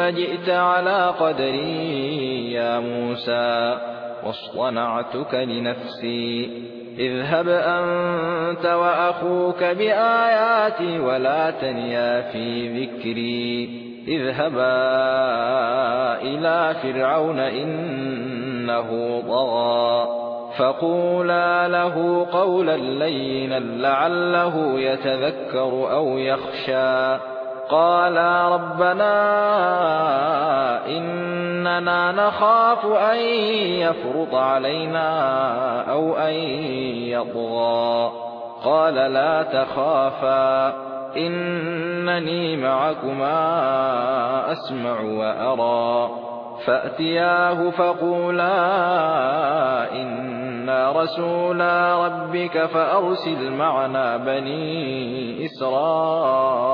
جئت على قدري يا موسى واصطنعتك لنفسي. اذهب أنت وأخوك بآياتي ولا تنيا في ذكري. اذهبا إلى فرعون إنه طغى فقولا له قولا لينا لعله يتذكر أو يخشى. قالا ربنا إننا نخاف أن يفرط علينا أو أن يطغى. قال لا تخافا إنني معكما أسمع وأرى. فأتياه فقولا إنا رسولا ربك فأرسل معنا بني إسرائيل.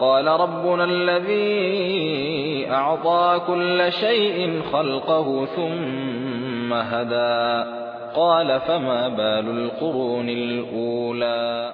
قال ربنا الذي أعطى كل شيء خلقه ثم هدى. قال فما بال القرون الأولى؟